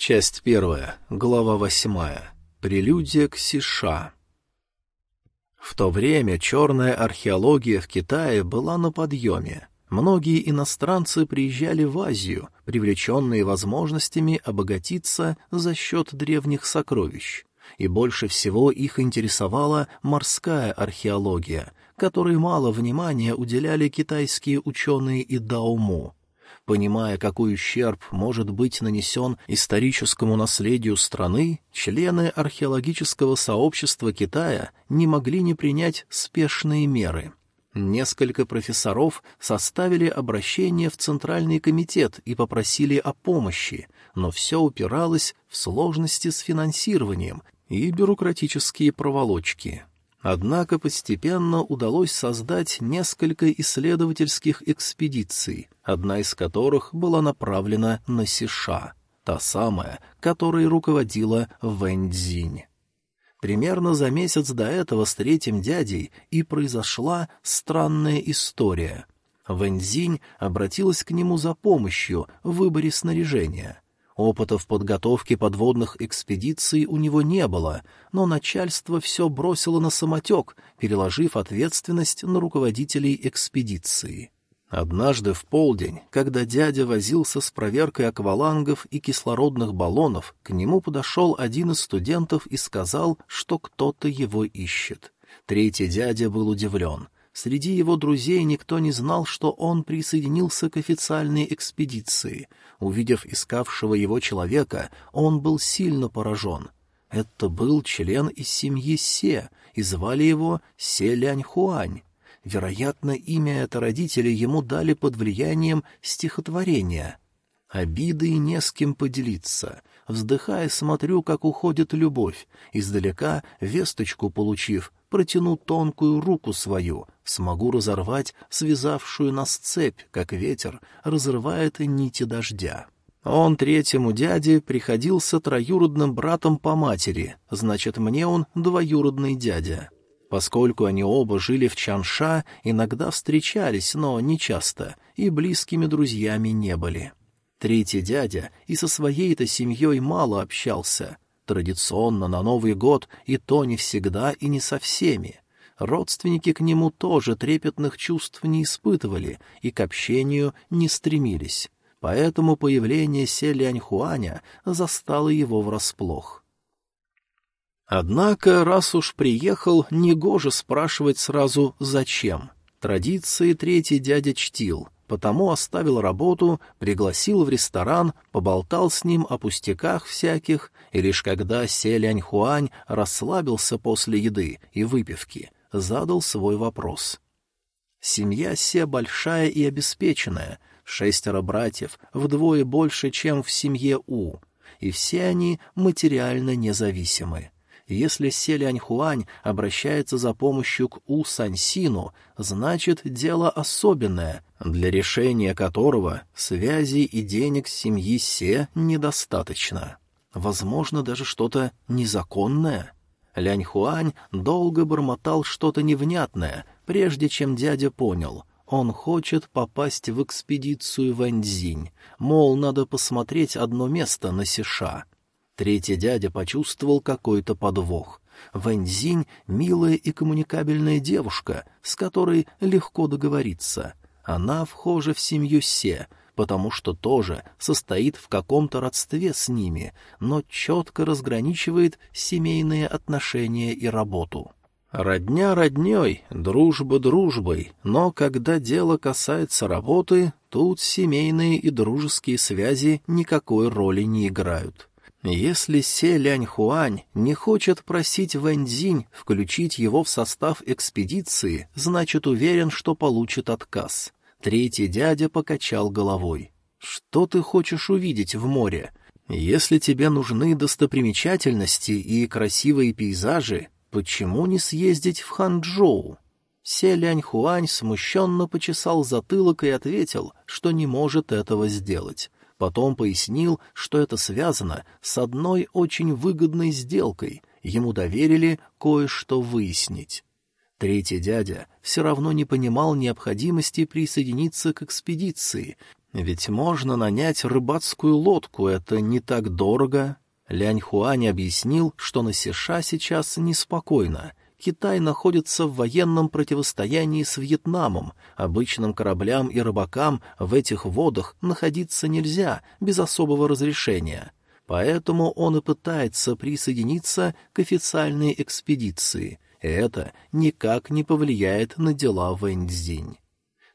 Часть первая, глава восьмая. Прелюдия к Сиша. В то время черная археология в Китае была на подъеме. Многие иностранцы приезжали в Азию, привлеченные возможностями обогатиться за счет древних сокровищ. И больше всего их интересовала морская археология, которой мало внимания уделяли китайские ученые и дауму. Понимая, какой ущерб может быть нанесен историческому наследию страны, члены археологического сообщества Китая не могли не принять спешные меры. Несколько профессоров составили обращение в Центральный комитет и попросили о помощи, но все упиралось в сложности с финансированием и бюрократические проволочки. Однако постепенно удалось создать несколько исследовательских экспедиций, одна из которых была направлена на Сиша, та самая, которой руководила Вэньцзинь. Примерно за месяц до этого с третьим дядей и произошла странная история. Вэньцзинь обратилась к нему за помощью в выборе снаряжения — Опыта в подготовке подводных экспедиций у него не было, но начальство все бросило на самотек, переложив ответственность на руководителей экспедиции. Однажды в полдень, когда дядя возился с проверкой аквалангов и кислородных баллонов, к нему подошел один из студентов и сказал, что кто-то его ищет. Третий дядя был удивлен — Среди его друзей никто не знал, что он присоединился к официальной экспедиции. Увидев искавшего его человека, он был сильно поражен. Это был член из семьи Се, и звали его Се Ляньхуань. Вероятно, имя это родители ему дали под влиянием стихотворения. Обиды не с кем поделиться. Вздыхая, смотрю, как уходит любовь. Издалека, весточку получив, протяну тонкую руку свою, смогу разорвать связавшую нас цепь, как ветер разрывает нити дождя. Он третьему дяде приходился троюродным братом по матери, значит, мне он двоюродный дядя. Поскольку они оба жили в Чанша, иногда встречались, но не часто, и близкими друзьями не были. Третий дядя и со своей-то семьей мало общался, Традиционно на Новый год и то не всегда и не со всеми. Родственники к нему тоже трепетных чувств не испытывали и к общению не стремились. Поэтому появление Селяньхуаня застало его врасплох. Однако, раз уж приехал, негоже спрашивать сразу «зачем?». Традиции третий дядя чтил — потому оставил работу, пригласил в ресторан, поболтал с ним о пустяках всяких, и лишь когда Селянь Хуань расслабился после еды и выпивки, задал свой вопрос. Семья Се большая и обеспеченная, шестеро братьев, вдвое больше, чем в семье У, и все они материально независимы. Если Селянь-Хуань обращается за помощью к У Сансину, значит, дело особенное, для решения которого связи и денег семьи Се недостаточно. Возможно, даже что-то незаконное. Лянь-Хуань долго бормотал что-то невнятное, прежде чем дядя понял — он хочет попасть в экспедицию Вэньцзинь, мол, надо посмотреть одно место на Сиша. Третий дядя почувствовал какой-то подвох. Вэньзинь — милая и коммуникабельная девушка, с которой легко договориться. Она вхожа в семью Се, потому что тоже состоит в каком-то родстве с ними, но четко разграничивает семейные отношения и работу. Родня родней, дружба дружбой, но когда дело касается работы, тут семейные и дружеские связи никакой роли не играют. Если Се Ляньхуань не хочет просить Вэньцзинь включить его в состав экспедиции, значит уверен, что получит отказ. Третий дядя покачал головой. «Что ты хочешь увидеть в море? Если тебе нужны достопримечательности и красивые пейзажи, почему не съездить в Ханчжоу?» Се Ляньхуань смущенно почесал затылок и ответил, что не может этого сделать. Потом пояснил, что это связано с одной очень выгодной сделкой. Ему доверили кое-что выяснить. Третий дядя все равно не понимал необходимости присоединиться к экспедиции, Ведь можно нанять рыбацкую лодку, это не так дорого. Лянь Хуань объяснил, что на Сиша сейчас неспокойно. Китай находится в военном противостоянии с Вьетнамом. Обычным кораблям и рыбакам в этих водах находиться нельзя без особого разрешения. Поэтому он и пытается присоединиться к официальной экспедиции. Это никак не повлияет на дела Вэньцзинь.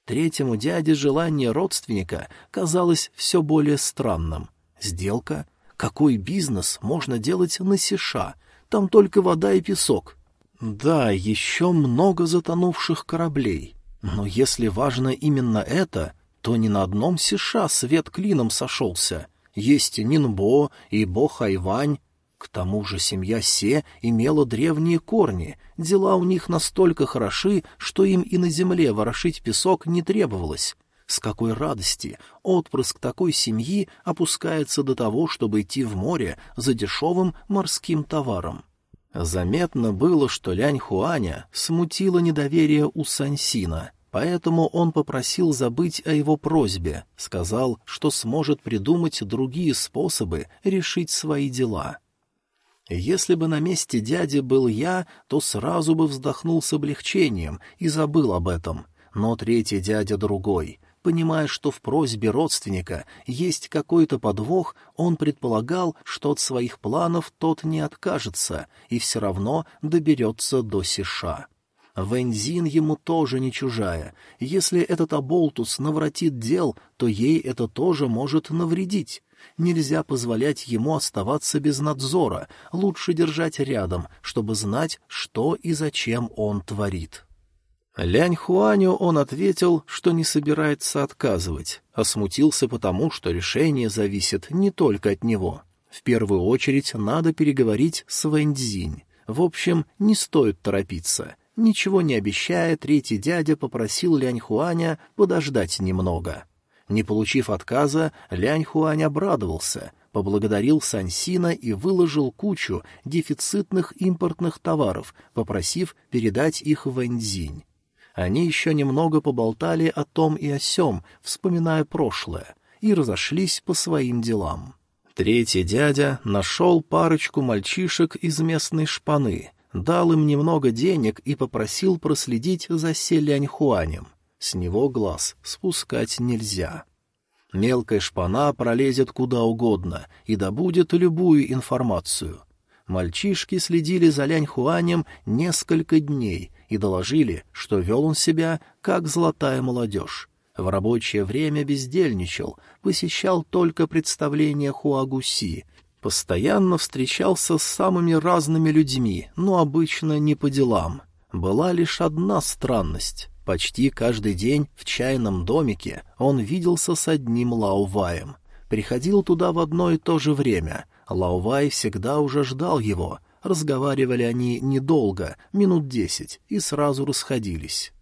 Третьему дяде желание родственника казалось все более странным. Сделка? Какой бизнес можно делать на Сиша? Там только вода и песок. Да, еще много затонувших кораблей. Но если важно именно это, то ни на одном Сиша свет клином сошелся. Есть Нинбо и Бо Хайвань, к тому же семья Се имела древние корни, дела у них настолько хороши, что им и на земле ворошить песок не требовалось. С какой радости отпрыск такой семьи опускается до того, чтобы идти в море за дешевым морским товаром. Заметно было, что Лянь Хуаня смутило недоверие у Сансина, поэтому он попросил забыть о его просьбе, сказал, что сможет придумать другие способы решить свои дела. Если бы на месте дяди был я, то сразу бы вздохнул с облегчением и забыл об этом. Но третий дядя другой. Понимая, что в просьбе родственника есть какой-то подвох, он предполагал, что от своих планов тот не откажется и все равно доберется до Сиша. Вэньзин ему тоже не чужая. Если этот оболтус навратит дел, то ей это тоже может навредить. Нельзя позволять ему оставаться без надзора, лучше держать рядом, чтобы знать, что и зачем он творит. Лянь Хуаню он ответил, что не собирается отказывать, а смутился потому, что решение зависит не только от него. В первую очередь надо переговорить с Вэньцзинь. В общем, не стоит торопиться. Ничего не обещая, третий дядя попросил Лянь Хуаня подождать немного. Не получив отказа, Лянь Хуань обрадовался, поблагодарил Сансина и выложил кучу дефицитных импортных товаров, попросив передать их в Энзинь. Они еще немного поболтали о том и о сём, вспоминая прошлое, и разошлись по своим делам. Третий дядя нашел парочку мальчишек из местной шпаны, дал им немного денег и попросил проследить за Селяньхуанем. С него глаз спускать нельзя. Мелкая шпана пролезет куда угодно и добудет любую информацию. Мальчишки следили за Ляньхуанем несколько дней и доложили, что вел он себя, как золотая молодежь. В рабочее время бездельничал, посещал только представления Хуагуси, постоянно встречался с самыми разными людьми, но обычно не по делам. Была лишь одна странность. Почти каждый день в чайном домике он виделся с одним Лауваем. Приходил туда в одно и то же время. Лаувай всегда уже ждал его. Разговаривали они недолго, минут десять, и сразу расходились.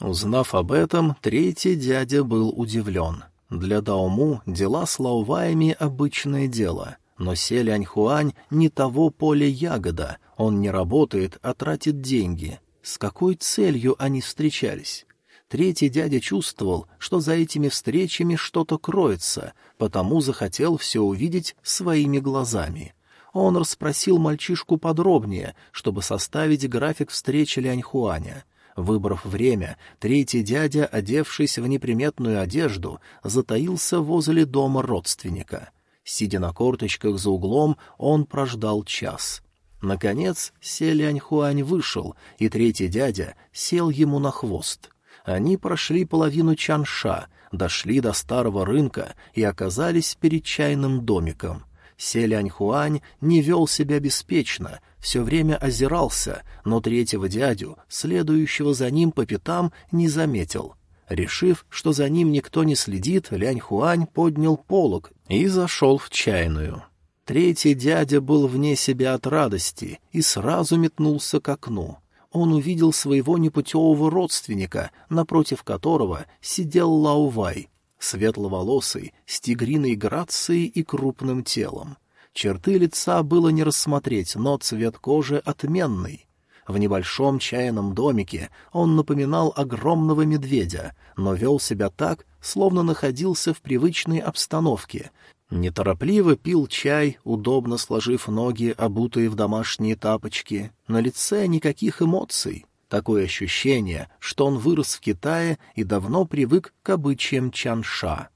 Узнав об этом, третий дядя был удивлен. Для Дауму дела с Лауваями — обычное дело. Но Селянь-Хуань не того поля ягода, он не работает, а тратит деньги — с какой целью они встречались? Третий дядя чувствовал, что за этими встречами что-то кроется, потому захотел все увидеть своими глазами. Он расспросил мальчишку подробнее, чтобы составить график встречи Ляньхуаня. Выбрав время, третий дядя, одевшись в неприметную одежду, затаился возле дома родственника. Сидя на корточках за углом, он прождал час — Наконец Селянь-Хуань вышел, и третий дядя сел ему на хвост. Они прошли половину Чанша, дошли до старого рынка и оказались перед чайным домиком. Селянь-Хуань не вел себя беспечно, все время озирался, но третьего дядю, следующего за ним по пятам, не заметил. Решив, что за ним никто не следит, Лянь-Хуань поднял полог и зашел в чайную. Третий дядя был вне себя от радости и сразу метнулся к окну. Он увидел своего непутевого родственника, напротив которого сидел Лаувай, светловолосый, с тигриной грацией и крупным телом. Черты лица было не рассмотреть, но цвет кожи отменный. В небольшом чайном домике он напоминал огромного медведя, но вел себя так, словно находился в привычной обстановке. Неторопливо пил чай, удобно сложив ноги, обутые в домашние тапочки. На лице никаких эмоций. Такое ощущение, что он вырос в Китае и давно привык к обычаям Чанша.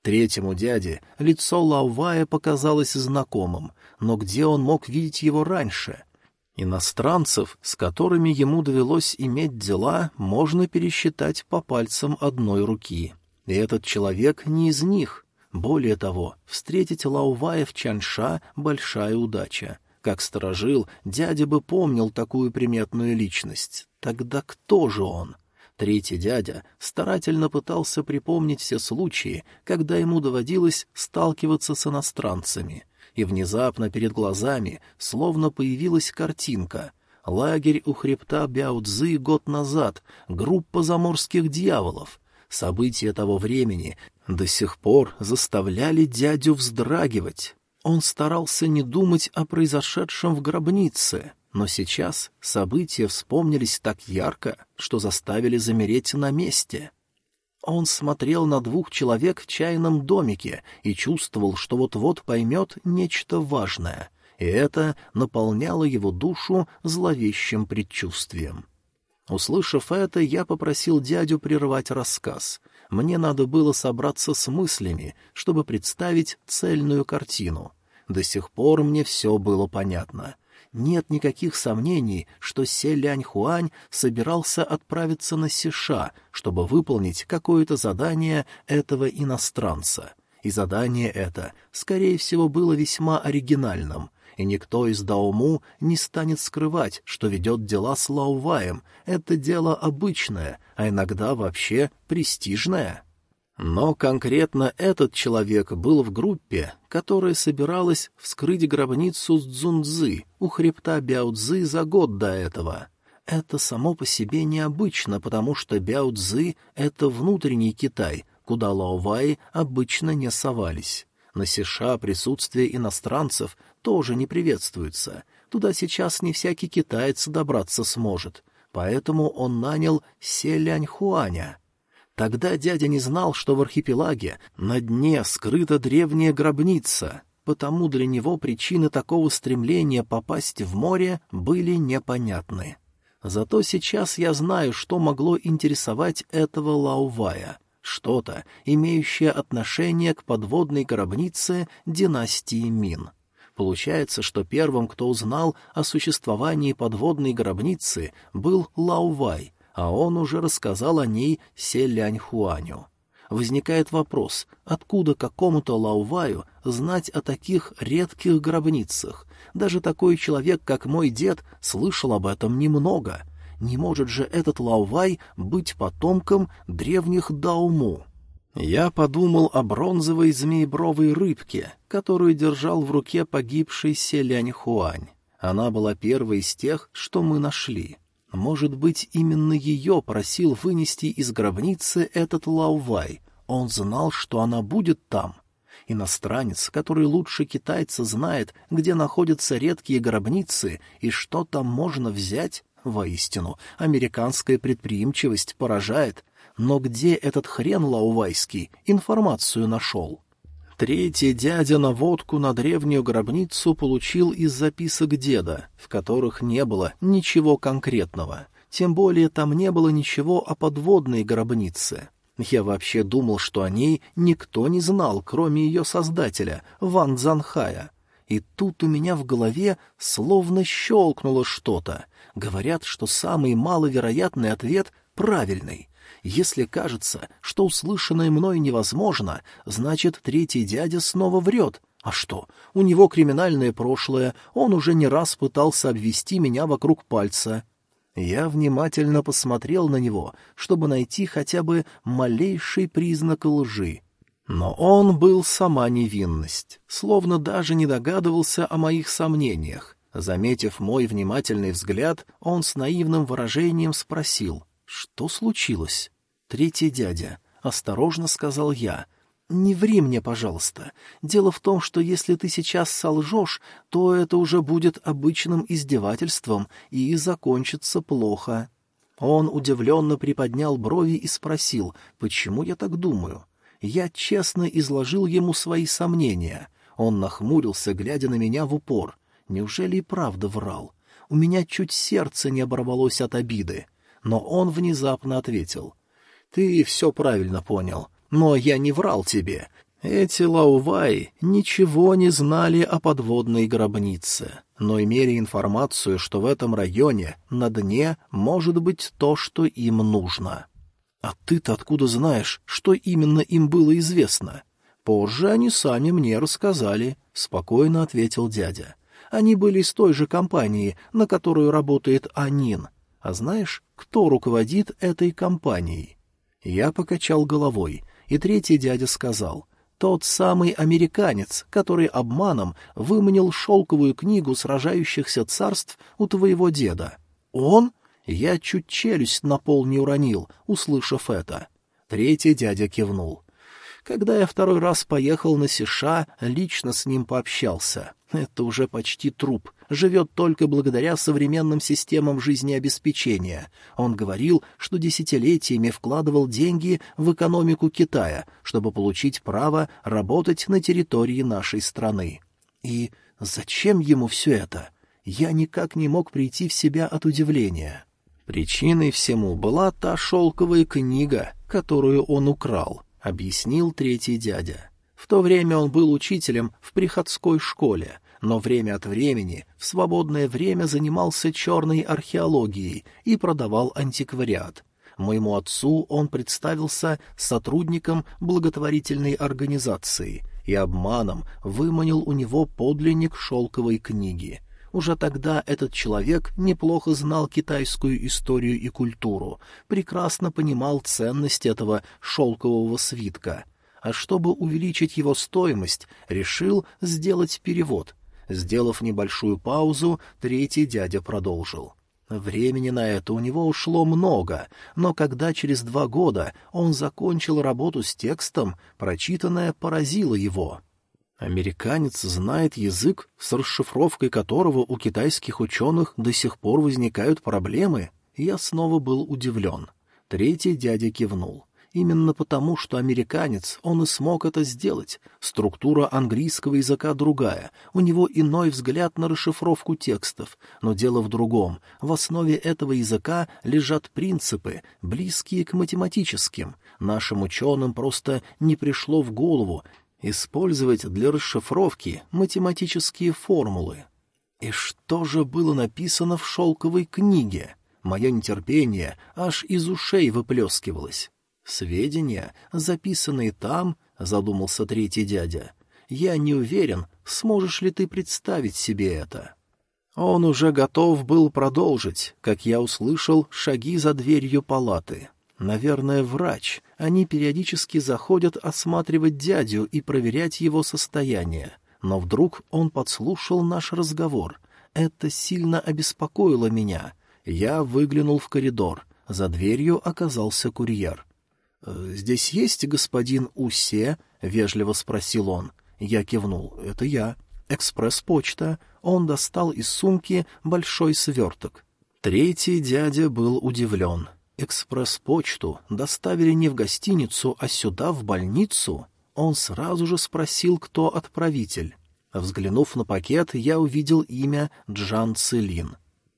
Третьему дяде лицо Лаувая показалось знакомым, но где он мог видеть его раньше? Иностранцев, с которыми ему довелось иметь дела, можно пересчитать по пальцам одной руки. И этот человек не из них. Более того, встретить Лаувая в Чанша — большая удача. Как сторожил, дядя бы помнил такую приметную личность. Тогда кто же он? Третий дядя старательно пытался припомнить все случаи, когда ему доводилось сталкиваться с иностранцами. И внезапно перед глазами словно появилась картинка. Лагерь у хребта Бяудзы год назад, группа заморских дьяволов. События того времени до сих пор заставляли дядю вздрагивать. Он старался не думать о произошедшем в гробнице, но сейчас события вспомнились так ярко, что заставили замереть на месте. Он смотрел на двух человек в чайном домике и чувствовал, что вот-вот поймет нечто важное, и это наполняло его душу зловещим предчувствием. Услышав это, я попросил дядю прервать рассказ. Мне надо было собраться с мыслями, чтобы представить цельную картину. До сих пор мне все было понятно нет никаких сомнений, что Селянь Хуань собирался отправиться на Сиша, чтобы выполнить какое-то задание этого иностранца. И задание это, скорее всего, было весьма оригинальным, и никто из Дауму не станет скрывать, что ведет дела с Лауваем. Это дело обычное, а иногда вообще престижное. Но конкретно этот человек был в группе, которая собиралась вскрыть гробницу Цзунцзы у хребта Бяо-Цзы за год до этого. Это само по себе необычно, потому что Бяо-Цзы — это внутренний Китай, куда Лаоваи обычно не совались. На Сиша присутствие иностранцев тоже не приветствуется. Туда сейчас не всякий китаец добраться сможет. Поэтому он нанял Селянь Хуаня — Тогда дядя не знал, что в архипелаге на дне скрыта древняя гробница, потому для него причины такого стремления попасть в море были непонятны. Зато сейчас я знаю, что могло интересовать этого Лаувая, что-то, имеющее отношение к подводной гробнице династии Мин. Получается, что первым, кто узнал о существовании подводной гробницы, был Лаувай — а он уже рассказал о ней Селянь Хуаню. Возникает вопрос, откуда какому-то Лауваю знать о таких редких гробницах? Даже такой человек, как мой дед, слышал об этом немного. Не может же этот Лаувай быть потомком древних Дауму? Я подумал о бронзовой змеебровой рыбке, которую держал в руке погибший Селянь Хуань. Она была первой из тех, что мы нашли. Может быть, именно ее просил вынести из гробницы этот Лаувай. Он знал, что она будет там. Иностранец, который лучше китайца знает, где находятся редкие гробницы и что там можно взять, воистину, американская предприимчивость поражает. Но где этот хрен лаувайский информацию нашел? Третий дядя наводку на древнюю гробницу получил из записок деда, в которых не было ничего конкретного. Тем более там не было ничего о подводной гробнице. Я вообще думал, что о ней никто не знал, кроме ее создателя, Ван Цзанхая. И тут у меня в голове словно щелкнуло что-то. Говорят, что самый маловероятный ответ правильный. Если кажется, что услышанное мной невозможно, значит, третий дядя снова врет. А что? У него криминальное прошлое, он уже не раз пытался обвести меня вокруг пальца. Я внимательно посмотрел на него, чтобы найти хотя бы малейший признак лжи. Но он был сама невинность, словно даже не догадывался о моих сомнениях. Заметив мой внимательный взгляд, он с наивным выражением спросил — что случилось? Третий дядя. Осторожно сказал я. не ври мне, пожалуйста. Дело в том, что если ты сейчас солжешь, то это уже будет обычным издевательством и закончится плохо». Он удивленно приподнял брови и спросил, почему я так думаю. Я честно изложил ему свои сомнения. Он нахмурился, глядя на меня в упор. Неужели и правда врал? У меня чуть сердце не оборвалось от обиды. Но он внезапно ответил. «Ты все правильно понял. Но я не врал тебе. Эти лаувай ничего не знали о подводной гробнице, но имели информацию, что в этом районе на дне может быть то, что им нужно. А ты-то откуда знаешь, что именно им было известно? Позже они сами мне рассказали, — спокойно ответил дядя. Они были из той же компании, на которую работает Анин. А знаешь, кто руководит этой компанией? Я покачал головой, и третий дядя сказал, тот самый американец, который обманом выманил шелковую книгу сражающихся царств у твоего деда. Он? Я чуть челюсть на пол не уронил, услышав это. Третий дядя кивнул. Когда я второй раз поехал на Сиша, лично с ним пообщался. Это уже почти труп, живет только благодаря современным системам жизнеобеспечения. Он говорил, что десятилетиями вкладывал деньги в экономику Китая, чтобы получить право работать на территории нашей страны. И зачем ему все это? Я никак не мог прийти в себя от удивления. Причиной всему была та шелковая книга, которую он украл, — объяснил третий дядя. В то время он был учителем в приходской школе, но время от времени в свободное время занимался черной археологией и продавал антиквариат. Моему отцу он представился сотрудником благотворительной организации и обманом выманил у него подлинник шелковой книги. Уже тогда этот человек неплохо знал китайскую историю и культуру, прекрасно понимал ценность этого шелкового свитка — а чтобы увеличить его стоимость, решил сделать перевод, Сделав небольшую паузу, третий дядя продолжил. Времени на это у него ушло много, но когда через два года он закончил работу с текстом, прочитанное поразило его. Американец знает язык, с расшифровкой которого у китайских ученых до сих пор возникают проблемы. Я снова был удивлен. Третий дядя кивнул. Именно потому, что американец, он и смог это сделать. Структура английского языка другая, у него иной взгляд на расшифровку текстов, но дело в другом. В основе этого языка лежат принципы, близкие к математическим. Нашим ученым просто не пришло в голову использовать для расшифровки математические формулы. И что же было написано в шелковой книге? Мое нетерпение аж из ушей выплескивалось. «Сведения, записанные там, — задумался третий дядя, — я не уверен, сможешь ли ты представить себе это». Он уже готов был продолжить, как я услышал шаги за дверью палаты. Наверное, врач. Они периодически заходят осматривать дядю и проверять его состояние. Но вдруг он подслушал наш разговор. Это сильно обеспокоило меня. Я выглянул в коридор. За дверью оказался курьер. «Э, «Здесь есть господин Усе?» — вежливо спросил он. Я кивнул. «Это я. Экспресс-почта». Он достал из сумки большой сверток. Третий дядя был удивлен. «Экспресс-почту доставили не в гостиницу, а сюда, в больницу?» Он сразу же спросил, кто отправитель. Взглянув на пакет, я увидел имя Джан Целин.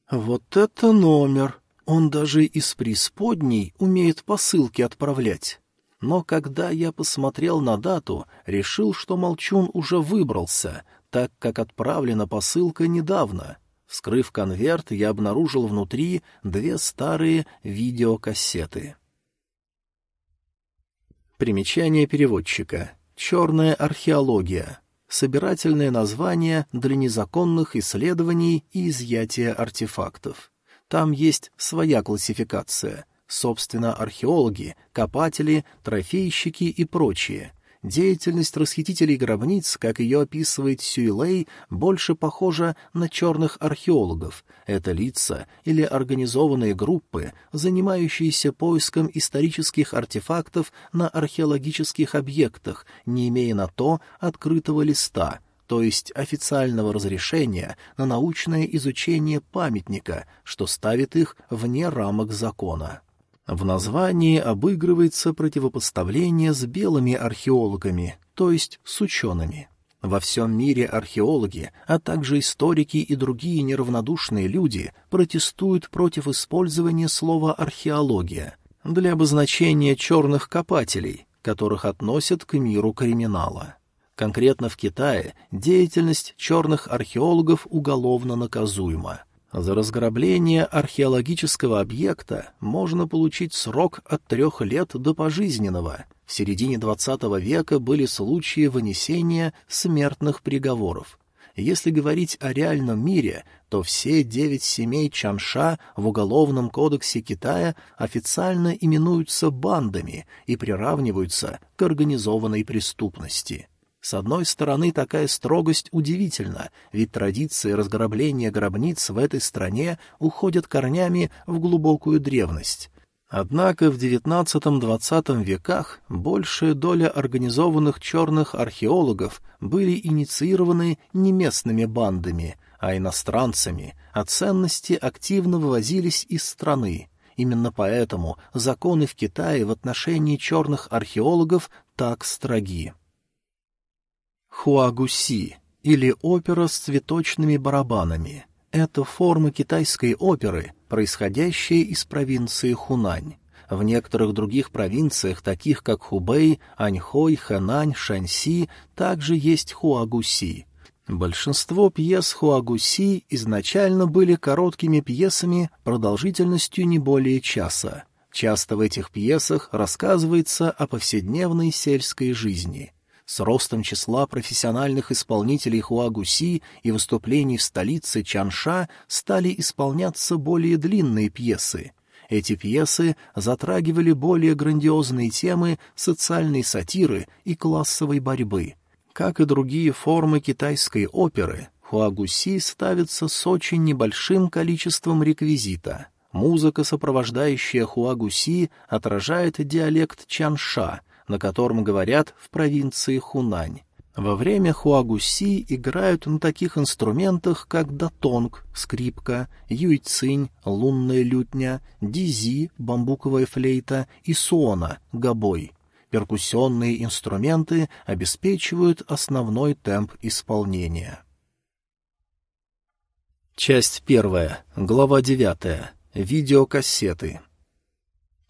«Вот это номер!» Он даже из преисподней умеет посылки отправлять. Но когда я посмотрел на дату, решил, что Молчун уже выбрался, так как отправлена посылка недавно. Вскрыв конверт, я обнаружил внутри две старые видеокассеты. Примечание переводчика. «Черная археология». Собирательное название для незаконных исследований и изъятия артефактов. Там есть своя классификация, собственно, археологи, копатели, трофейщики и прочие. Деятельность расхитителей гробниц, как ее описывает Сюйлей, больше похожа на черных археологов. Это лица или организованные группы, занимающиеся поиском исторических артефактов на археологических объектах, не имея на то открытого листа — то есть официального разрешения на научное изучение памятника, что ставит их вне рамок закона. В названии обыгрывается противопоставление с белыми археологами, то есть с учеными. Во всем мире археологи, а также историки и другие неравнодушные люди протестуют против использования слова «археология» для обозначения черных копателей, которых относят к миру криминала. Конкретно в Китае деятельность черных археологов уголовно наказуема. За разграбление археологического объекта можно получить срок от трех лет до пожизненного. В середине XX века были случаи вынесения смертных приговоров. Если говорить о реальном мире, то все девять семей Чанша в Уголовном кодексе Китая официально именуются бандами и приравниваются к организованной преступности. С одной стороны, такая строгость удивительна, ведь традиции разграбления гробниц в этой стране уходят корнями в глубокую древность. Однако в XIX-XX веках большая доля организованных черных археологов были инициированы не местными бандами, а иностранцами, а ценности активно вывозились из страны. Именно поэтому законы в Китае в отношении черных археологов так строги. Хуагуси или опера с цветочными барабанами. Это форма китайской оперы, происходящая из провинции Хунань. В некоторых других провинциях, таких как Хубэй, Аньхой, Хэнань, Шаньси, также есть хуагуси. Большинство пьес хуагуси изначально были короткими пьесами продолжительностью не более часа. Часто в этих пьесах рассказывается о повседневной сельской жизни — с ростом числа профессиональных исполнителей хуагуси и выступлений в столице Чанша стали исполняться более длинные пьесы. Эти пьесы затрагивали более грандиозные темы социальной сатиры и классовой борьбы. Как и другие формы китайской оперы, хуагуси ставится с очень небольшим количеством реквизита. Музыка, сопровождающая хуагуси, отражает диалект чанша — на котором говорят в провинции Хунань. Во время хуагуси играют на таких инструментах, как датонг, скрипка, юйцинь, лунная лютня, дизи, бамбуковая флейта и суона, гобой. Перкуссионные инструменты обеспечивают основной темп исполнения. Часть первая, глава девятая. Видеокассеты.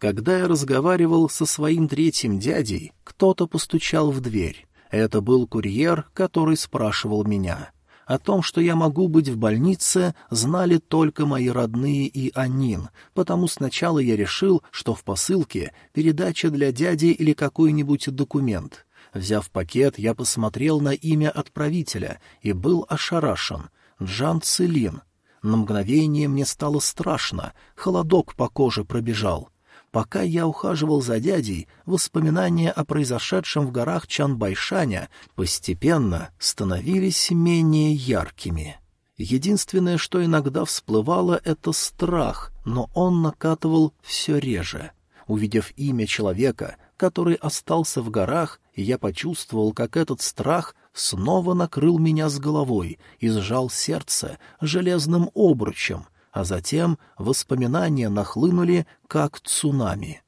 Когда я разговаривал со своим третьим дядей, кто-то постучал в дверь. Это был курьер, который спрашивал меня. О том, что я могу быть в больнице, знали только мои родные и Анин, потому сначала я решил, что в посылке передача для дяди или какой-нибудь документ. Взяв пакет, я посмотрел на имя отправителя и был ошарашен. Джан Целин. На мгновение мне стало страшно, холодок по коже пробежал. Пока я ухаживал за дядей, воспоминания о произошедшем в горах Чанбайшаня постепенно становились менее яркими. Единственное, что иногда всплывало, — это страх, но он накатывал все реже. Увидев имя человека, который остался в горах, я почувствовал, как этот страх снова накрыл меня с головой и сжал сердце железным обручем, а затем воспоминания нахлынули, как цунами.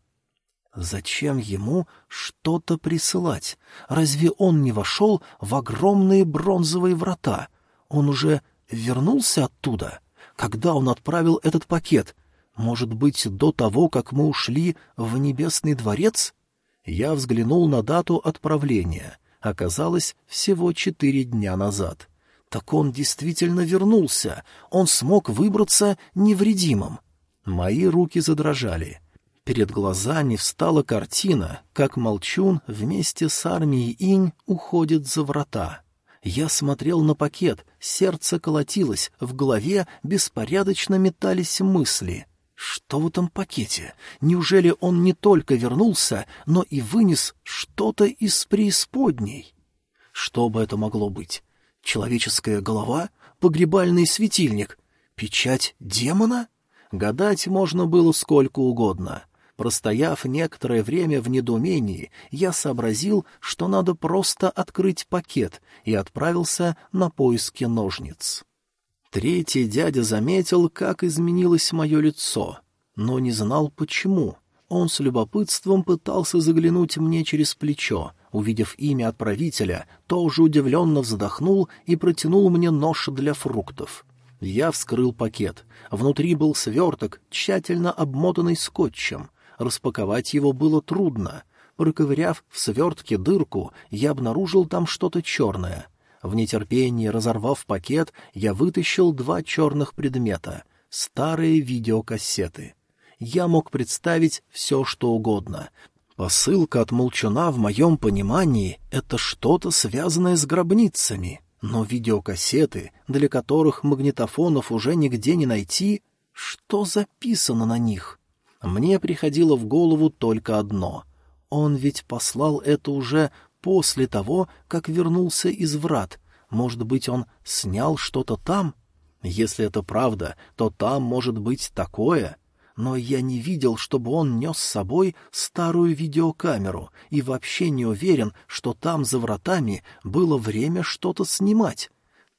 Зачем ему что-то присылать? Разве он не вошел в огромные бронзовые врата? Он уже вернулся оттуда? Когда он отправил этот пакет? Может быть, до того, как мы ушли в Небесный дворец? Я взглянул на дату отправления. Оказалось, всего четыре дня назад. Так он действительно вернулся. Он смог выбраться невредимым. Мои руки задрожали. Перед глазами встала картина, как Молчун вместе с армией Инь уходит за врата. Я смотрел на пакет, сердце колотилось, в голове беспорядочно метались мысли. Что в этом пакете? Неужели он не только вернулся, но и вынес что-то из преисподней? Что бы это могло быть? Человеческая голова? Погребальный светильник? Печать демона? Гадать можно было сколько угодно. Простояв некоторое время в недоумении, я сообразил, что надо просто открыть пакет, и отправился на поиски ножниц. Третий дядя заметил, как изменилось мое лицо, но не знал, почему. Он с любопытством пытался заглянуть мне через плечо. Увидев имя отправителя, тоже удивленно вздохнул и протянул мне нож для фруктов. Я вскрыл пакет. Внутри был сверток, тщательно обмотанный скотчем. Распаковать его было трудно. Проковыряв в свертке дырку, я обнаружил там что-то черное — в нетерпении, разорвав пакет, я вытащил два черных предмета — старые видеокассеты. Я мог представить все, что угодно. Посылка от молчуна, в моем понимании, — это что-то связанное с гробницами. Но видеокассеты, для которых магнитофонов уже нигде не найти, что записано на них? Мне приходило в голову только одно. Он ведь послал это уже после того, как вернулся из врат. Может быть, он снял что-то там? Если это правда, то там может быть такое. Но я не видел, чтобы он нес с собой старую видеокамеру, и вообще не уверен, что там за вратами было время что-то снимать.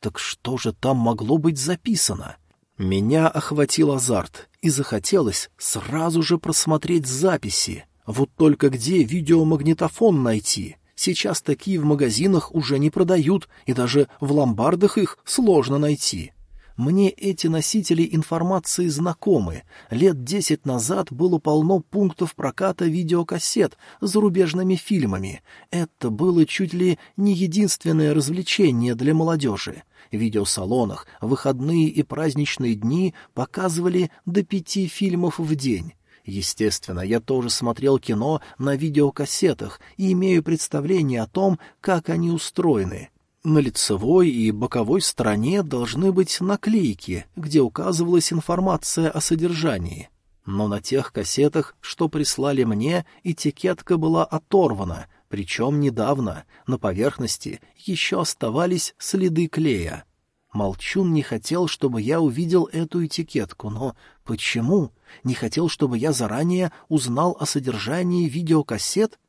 Так что же там могло быть записано? Меня охватил азарт, и захотелось сразу же просмотреть записи. Вот только где видеомагнитофон найти? Сейчас такие в магазинах уже не продают, и даже в ломбардах их сложно найти. Мне эти носители информации знакомы. Лет десять назад было полно пунктов проката видеокассет с зарубежными фильмами. Это было чуть ли не единственное развлечение для молодежи. В видеосалонах выходные и праздничные дни показывали до пяти фильмов в день. Естественно, я тоже смотрел кино на видеокассетах и имею представление о том, как они устроены. На лицевой и боковой стороне должны быть наклейки, где указывалась информация о содержании. Но на тех кассетах, что прислали мне, этикетка была оторвана, причем недавно, на поверхности еще оставались следы клея. Молчун не хотел, чтобы я увидел эту этикетку, но почему? Не хотел, чтобы я заранее узнал о содержании видеокассет?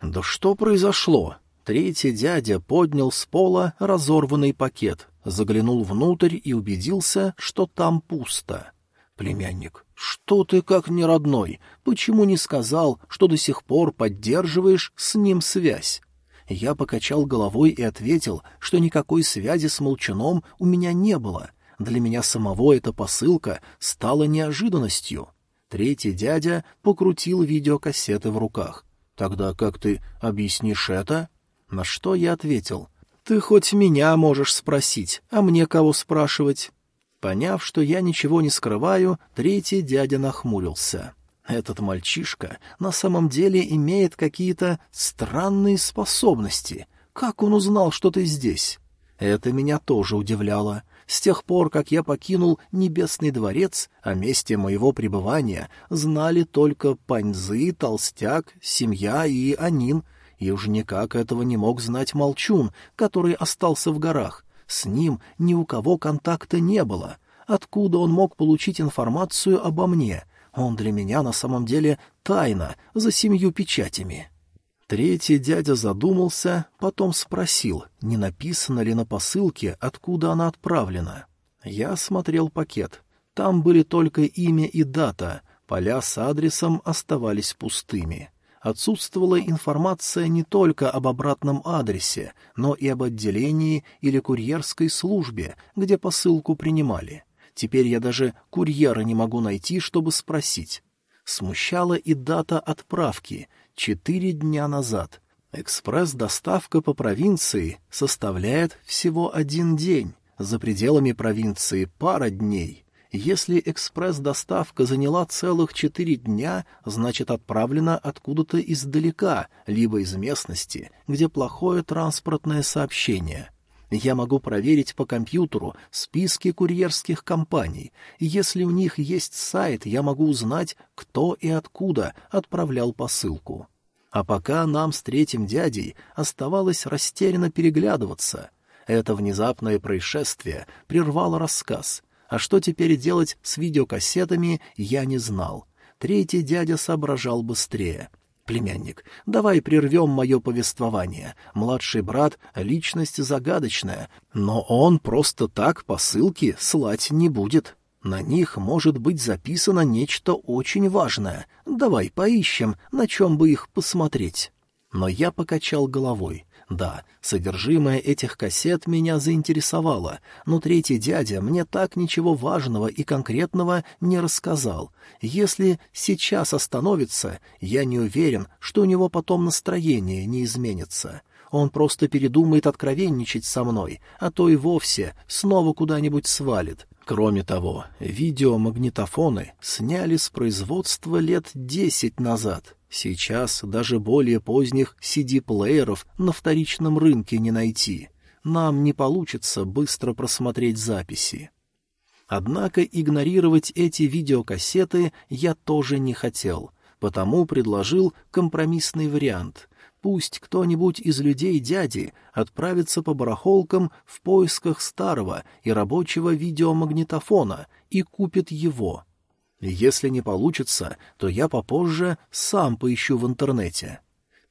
Да что произошло? Третий дядя поднял с пола разорванный пакет, заглянул внутрь и убедился, что там пусто. Племянник, что ты как не родной? Почему не сказал, что до сих пор поддерживаешь с ним связь? Я покачал головой и ответил, что никакой связи с Молчуном у меня не было. Для меня самого эта посылка стала неожиданностью. Третий дядя покрутил видеокассеты в руках. «Тогда как ты объяснишь это?» На что я ответил. «Ты хоть меня можешь спросить, а мне кого спрашивать?» Поняв, что я ничего не скрываю, третий дядя нахмурился. Этот мальчишка на самом деле имеет какие-то странные способности. Как он узнал, что ты здесь? Это меня тоже удивляло. С тех пор, как я покинул Небесный дворец, о месте моего пребывания знали только Паньзы, Толстяк, семья и Анин, и уж никак этого не мог знать Молчун, который остался в горах. С ним ни у кого контакта не было. Откуда он мог получить информацию обо мне? Он для меня на самом деле тайна за семью печатями. Третий дядя задумался, потом спросил, не написано ли на посылке, откуда она отправлена. Я смотрел пакет. Там были только имя и дата, поля с адресом оставались пустыми. Отсутствовала информация не только об обратном адресе, но и об отделении или курьерской службе, где посылку принимали. Теперь я даже курьера не могу найти, чтобы спросить. Смущала и дата отправки — четыре дня назад. Экспресс-доставка по провинции составляет всего один день, за пределами провинции пара дней. Если экспресс-доставка заняла целых четыре дня, значит отправлена откуда-то издалека, либо из местности, где плохое транспортное сообщение — Я могу проверить по компьютеру списки курьерских компаний. Если у них есть сайт, я могу узнать, кто и откуда отправлял посылку. А пока нам с третьим дядей оставалось растерянно переглядываться. Это внезапное происшествие прервало рассказ. А что теперь делать с видеокассетами, я не знал. Третий дядя соображал быстрее. «Племянник, давай прервем мое повествование. Младший брат — личность загадочная, но он просто так посылки слать не будет. На них может быть записано нечто очень важное. Давай поищем, на чем бы их посмотреть». Но я покачал головой. Да, содержимое этих кассет меня заинтересовало, но третий дядя мне так ничего важного и конкретного не рассказал. Если сейчас остановится, я не уверен, что у него потом настроение не изменится. Он просто передумает откровенничать со мной, а то и вовсе снова куда-нибудь свалит. Кроме того, видеомагнитофоны сняли с производства лет десять назад — Сейчас даже более поздних CD-плееров на вторичном рынке не найти. Нам не получится быстро просмотреть записи. Однако игнорировать эти видеокассеты я тоже не хотел, потому предложил компромиссный вариант. Пусть кто-нибудь из людей дяди отправится по барахолкам в поисках старого и рабочего видеомагнитофона и купит его — если не получится, то я попозже сам поищу в интернете.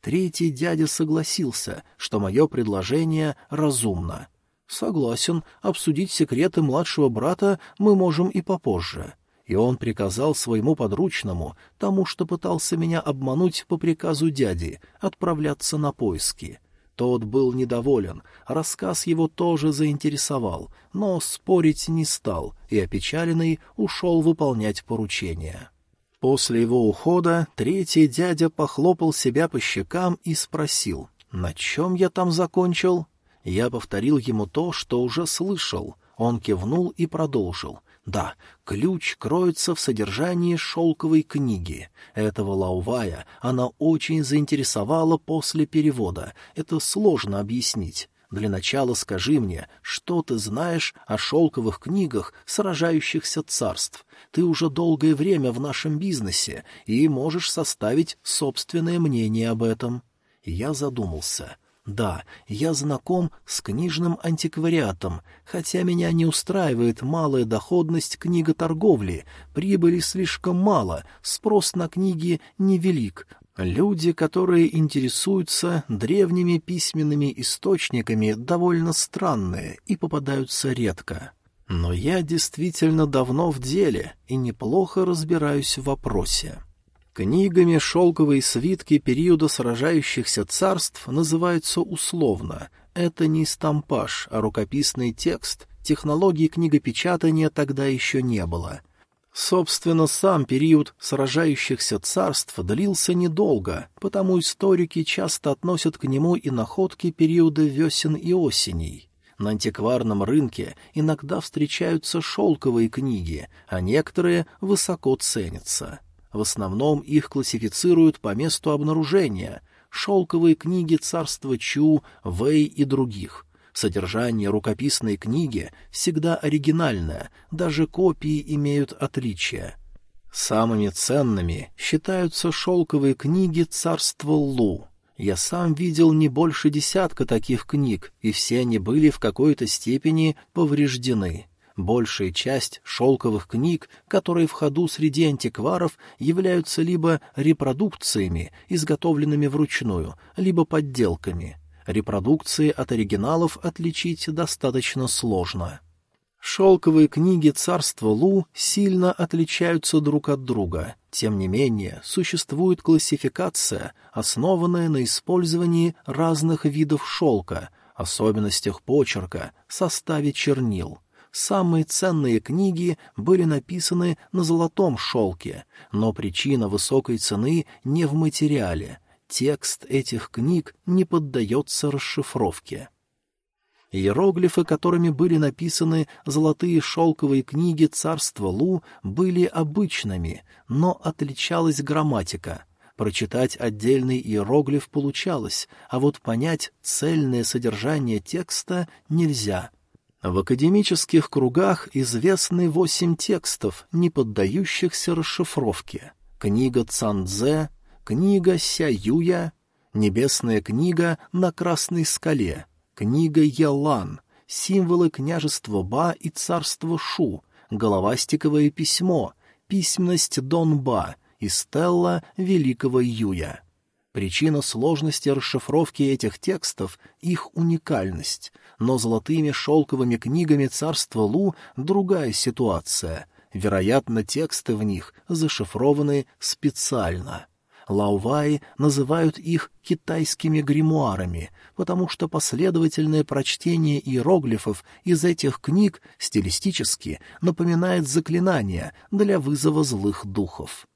Третий дядя согласился, что мое предложение разумно. Согласен, обсудить секреты младшего брата мы можем и попозже. И он приказал своему подручному, тому, что пытался меня обмануть по приказу дяди, отправляться на поиски — тот был недоволен, рассказ его тоже заинтересовал, но спорить не стал, и опечаленный ушел выполнять поручение. После его ухода третий дядя похлопал себя по щекам и спросил, «На чем я там закончил?» Я повторил ему то, что уже слышал. Он кивнул и продолжил. Да, ключ кроется в содержании шелковой книги. Этого Лаувая она очень заинтересовала после перевода. Это сложно объяснить. Для начала скажи мне, что ты знаешь о шелковых книгах сражающихся царств. Ты уже долгое время в нашем бизнесе и можешь составить собственное мнение об этом. Я задумался. Да, я знаком с книжным антиквариатом, хотя меня не устраивает малая доходность книготорговли, прибыли слишком мало, спрос на книги невелик. Люди, которые интересуются древними письменными источниками, довольно странные и попадаются редко. Но я действительно давно в деле и неплохо разбираюсь в вопросе. Книгами шелковые свитки периода сражающихся царств называются условно. Это не стампаж, а рукописный текст. Технологии книгопечатания тогда еще не было. Собственно, сам период сражающихся царств длился недолго, потому историки часто относят к нему и находки периода весен и осеней. На антикварном рынке иногда встречаются шелковые книги, а некоторые высоко ценятся. В основном их классифицируют по месту обнаружения — шелковые книги царства Чу, Вэй и других. Содержание рукописной книги всегда оригинальное, даже копии имеют отличия. Самыми ценными считаются шелковые книги царства Лу. Я сам видел не больше десятка таких книг, и все они были в какой-то степени повреждены. Большая часть шелковых книг, которые в ходу среди антикваров, являются либо репродукциями, изготовленными вручную, либо подделками. Репродукции от оригиналов отличить достаточно сложно. Шелковые книги царства Лу сильно отличаются друг от друга. Тем не менее, существует классификация, основанная на использовании разных видов шелка, особенностях почерка, составе чернил — самые ценные книги были написаны на золотом шелке, но причина высокой цены не в материале. Текст этих книг не поддается расшифровке. Иероглифы, которыми были написаны золотые шелковые книги царства Лу, были обычными, но отличалась грамматика. Прочитать отдельный иероглиф получалось, а вот понять цельное содержание текста нельзя. В академических кругах известны восемь текстов, не поддающихся расшифровке. Книга Цанзе, книга Сяюя, Небесная книга на Красной скале, книга Ялан, символы княжества Ба и царства Шу, головастиковое письмо, письменность Донба и стелла Великого Юя. Причина сложности расшифровки этих текстов — их уникальность, но золотыми шелковыми книгами царства Лу другая ситуация. Вероятно, тексты в них зашифрованы специально. Лауваи называют их китайскими гримуарами, потому что последовательное прочтение иероглифов из этих книг стилистически напоминает заклинания для вызова злых духов.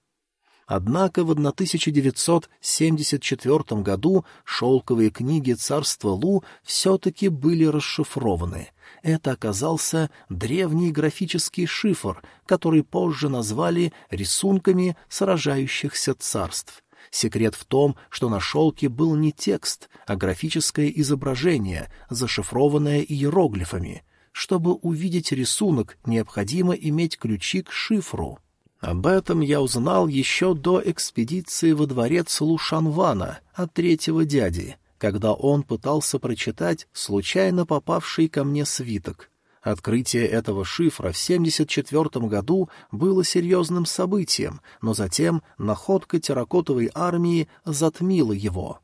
Однако в 1974 году шелковые книги царства Лу все-таки были расшифрованы. Это оказался древний графический шифр, который позже назвали рисунками сражающихся царств. Секрет в том, что на шелке был не текст, а графическое изображение, зашифрованное иероглифами. Чтобы увидеть рисунок, необходимо иметь ключи к шифру. Об этом я узнал еще до экспедиции во дворец Лушанвана от третьего дяди, когда он пытался прочитать случайно попавший ко мне свиток. Открытие этого шифра в 74 году было серьезным событием, но затем находка терракотовой армии затмила его.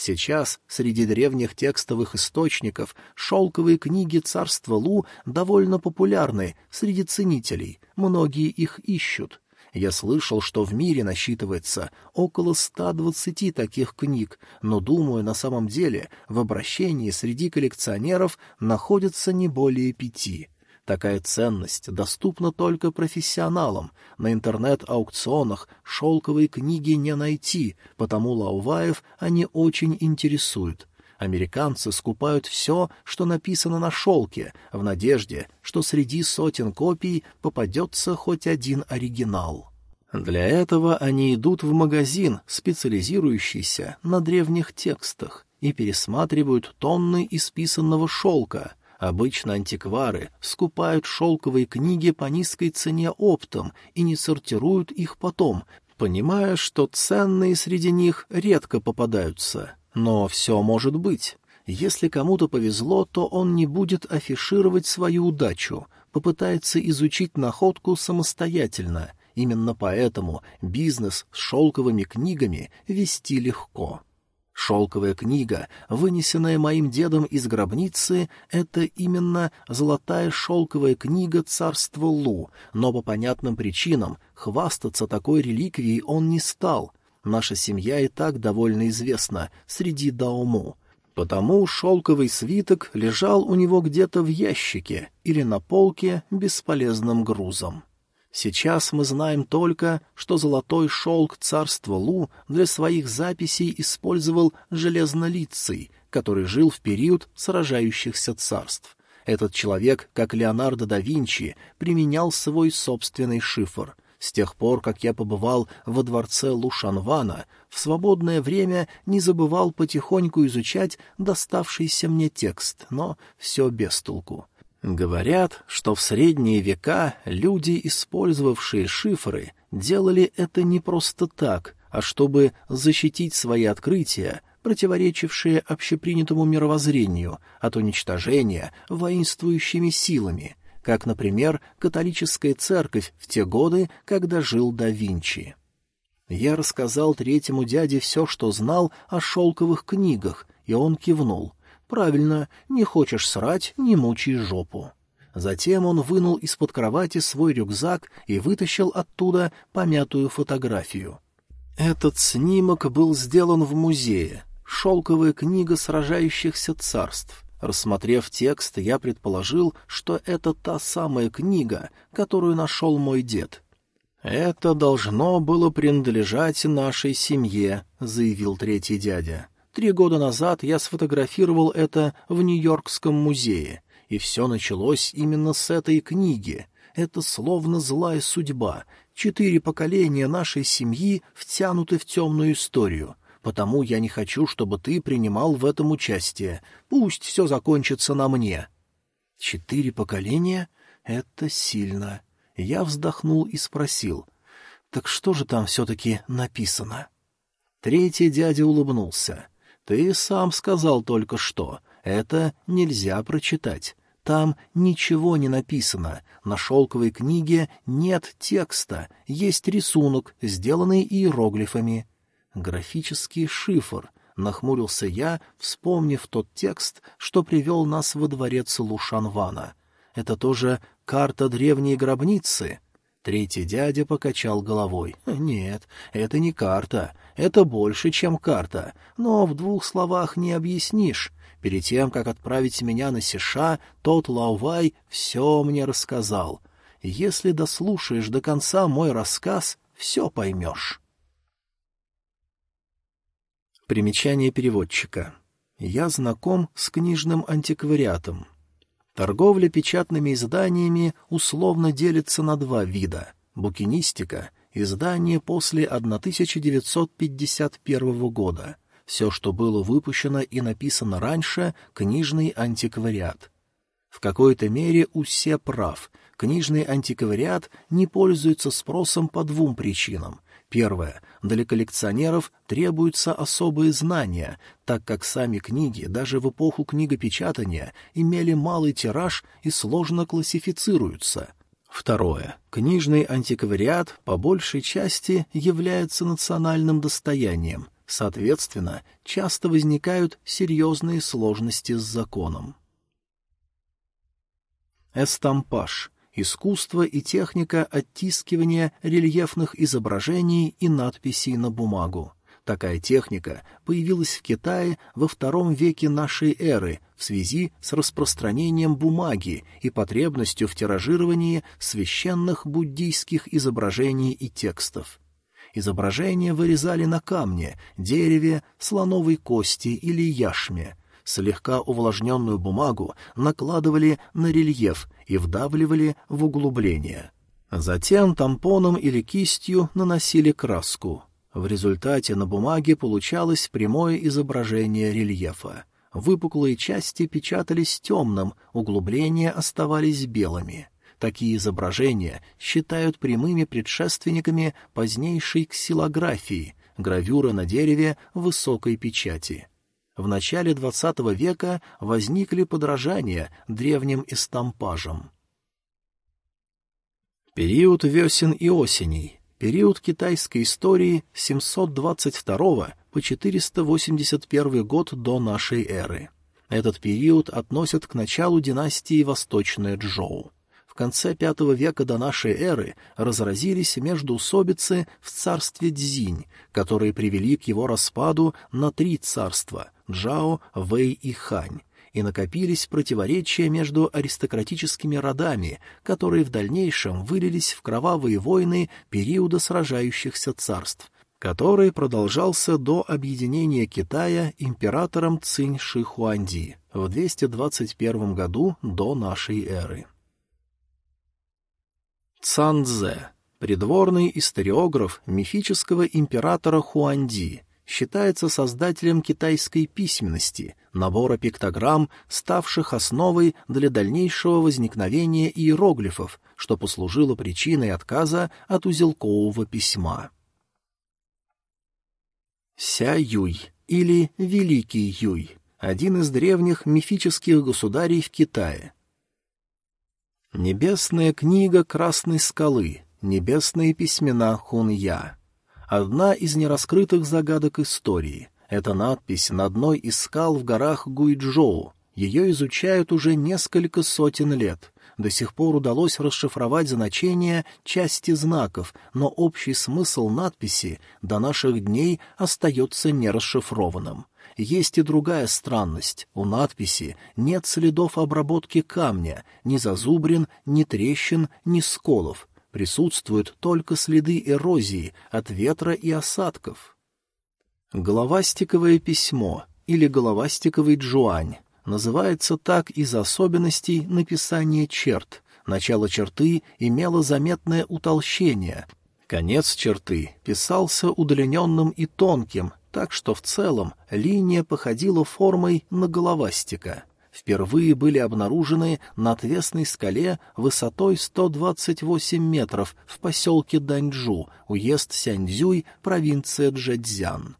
Сейчас среди древних текстовых источников шелковые книги царства Лу довольно популярны среди ценителей, многие их ищут. Я слышал, что в мире насчитывается около 120 таких книг, но, думаю, на самом деле в обращении среди коллекционеров находится не более пяти. Такая ценность доступна только профессионалам. На интернет-аукционах шелковые книги не найти, потому Лауваев они очень интересуют. Американцы скупают все, что написано на шелке, в надежде, что среди сотен копий попадется хоть один оригинал. Для этого они идут в магазин, специализирующийся на древних текстах, и пересматривают тонны исписанного шелка. Обычно антиквары скупают шелковые книги по низкой цене оптом и не сортируют их потом, понимая, что ценные среди них редко попадаются. Но все может быть. Если кому-то повезло, то он не будет афишировать свою удачу, попытается изучить находку самостоятельно. Именно поэтому бизнес с шелковыми книгами вести легко. Шелковая книга, вынесенная моим дедом из гробницы, это именно золотая шелковая книга царства Лу, но по понятным причинам хвастаться такой реликвией он не стал, Наша семья и так довольно известна среди даому. Потому шелковый свиток лежал у него где-то в ящике или на полке бесполезным грузом. Сейчас мы знаем только, что золотой шелк царства Лу для своих записей использовал железнолицый, который жил в период сражающихся царств. Этот человек, как Леонардо да Винчи, применял свой собственный шифр — с тех пор, как я побывал во дворце Лушанвана, в свободное время не забывал потихоньку изучать доставшийся мне текст, но все без толку. Говорят, что в средние века люди, использовавшие шифры, делали это не просто так, а чтобы защитить свои открытия, противоречившие общепринятому мировоззрению от уничтожения воинствующими силами — как, например, католическая церковь в те годы, когда жил да Винчи. Я рассказал третьему дяде все, что знал о шелковых книгах, и он кивнул. «Правильно, не хочешь срать, не мучай жопу». Затем он вынул из-под кровати свой рюкзак и вытащил оттуда помятую фотографию. Этот снимок был сделан в музее. Шелковая книга сражающихся царств. Рассмотрев текст, я предположил, что это та самая книга, которую нашел мой дед. «Это должно было принадлежать нашей семье», — заявил третий дядя. «Три года назад я сфотографировал это в Нью-Йоркском музее, и все началось именно с этой книги. это словно злая судьба. Четыре поколения нашей семьи втянуты в темную историю. Потому я не хочу, чтобы ты принимал в этом участие. Пусть все закончится на мне». «Четыре поколения? Это сильно». Я вздохнул и спросил. «Так что же там все-таки написано?» Третий дядя улыбнулся. «Ты сам сказал только что. Это нельзя прочитать. Там ничего не написано. На шелковой книге нет текста, есть рисунок, сделанный иероглифами. Графический шифр. Нахмурился я, вспомнив тот текст, что привел нас во дворец Лушанвана. Это тоже карта древней гробницы? Третий дядя покачал головой. «Нет, это не карта. Это больше, чем карта. Но в двух словах не объяснишь. Перед тем, как отправить меня на Сиша, тот Лаувай все мне рассказал. Если дослушаешь до конца мой рассказ, все поймешь». Примечание переводчика. Я знаком с книжным антиквариатом. Торговля печатными изданиями условно делится на два вида. Букинистика — издание после 1951 года. Все, что было выпущено и написано раньше — книжный антиквариат. В какой-то мере Усе прав. Книжный антиквариат не пользуется спросом по двум причинам. Первое. Для коллекционеров требуются особые знания, так как сами книги даже в эпоху книгопечатания имели малый тираж и сложно классифицируются. Второе. Книжный антиквариат по большей части является национальным достоянием, соответственно, часто возникают серьезные сложности с законом. Эстампаж искусство и техника оттискивания рельефных изображений и надписей на бумагу. Такая техника появилась в Китае во втором веке нашей эры в связи с распространением бумаги и потребностью в тиражировании священных буддийских изображений и текстов. Изображения вырезали на камне, дереве, слоновой кости или яшме. Слегка увлажненную бумагу накладывали на рельеф и вдавливали в углубление. Затем тампоном или кистью наносили краску. В результате на бумаге получалось прямое изображение рельефа. Выпуклые части печатались темным, углубления оставались белыми. Такие изображения считают прямыми предшественниками позднейшей ксилографии, гравюра на дереве высокой печати в начале XX века возникли подражания древним эстампажам. Период весен и осеней. Период китайской истории 722 по 481 год до нашей эры. Этот период относят к началу династии Восточная Джоу конце V века до нашей эры разразились междоусобицы в царстве Цзинь, которые привели к его распаду на три царства — Джао, Вэй и Хань, и накопились противоречия между аристократическими родами, которые в дальнейшем вылились в кровавые войны периода сражающихся царств — который продолжался до объединения Китая императором Цинь Ши Хуанди в 221 году до нашей эры. Цанзе, придворный историограф мифического императора Хуанди, считается создателем китайской письменности, набора пиктограмм, ставших основой для дальнейшего возникновения иероглифов, что послужило причиной отказа от узелкового письма. Ся Юй или Великий Юй — один из древних мифических государей в Китае — Небесная книга Красной скалы, небесные письмена Хунья. Одна из нераскрытых загадок истории. Это надпись на одной из скал в горах Гуйчжоу. Ее изучают уже несколько сотен лет. До сих пор удалось расшифровать значение части знаков, но общий смысл надписи до наших дней остается нерасшифрованным. Есть и другая странность. У надписи нет следов обработки камня, ни зазубрин, ни трещин, ни сколов. Присутствуют только следы эрозии от ветра и осадков. Головастиковое письмо или головастиковый джуань называется так из особенностей написания черт, Начало черты имело заметное утолщение. Конец черты писался удлиненным и тонким, так что в целом линия походила формой на головастика. Впервые были обнаружены на отвесной скале высотой 128 метров в поселке Даньчжу, уезд Сяньцзюй, провинция Джэцзян.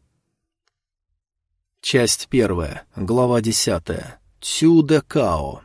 Часть первая, глава десятая. Цюде Као.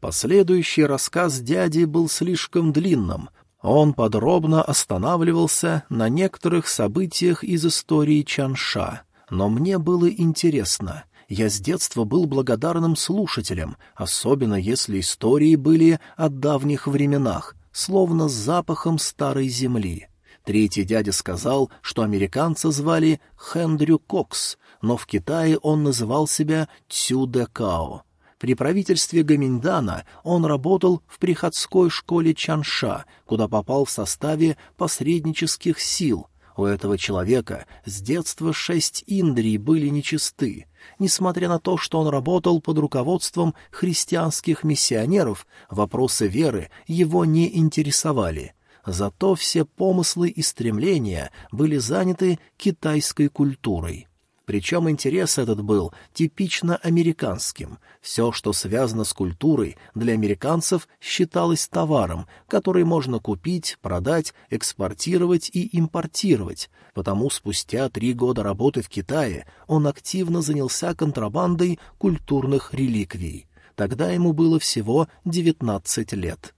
Последующий рассказ дяди был слишком длинным. Он подробно останавливался на некоторых событиях из истории Чанша. Но мне было интересно. Я с детства был благодарным слушателем, особенно если истории были о давних временах, словно с запахом старой земли. Третий дядя сказал, что американца звали Хендрю Кокс, но в Китае он называл себя Цю Де Као. При правительстве Гаминьдана он работал в приходской школе Чанша, куда попал в составе посреднических сил. У этого человека с детства шесть индрий были нечисты. Несмотря на то, что он работал под руководством христианских миссионеров, вопросы веры его не интересовали. Зато все помыслы и стремления были заняты китайской культурой. Причем интерес этот был типично американским. Все, что связано с культурой, для американцев считалось товаром, который можно купить, продать, экспортировать и импортировать. Потому спустя три года работы в Китае он активно занялся контрабандой культурных реликвий. Тогда ему было всего 19 лет.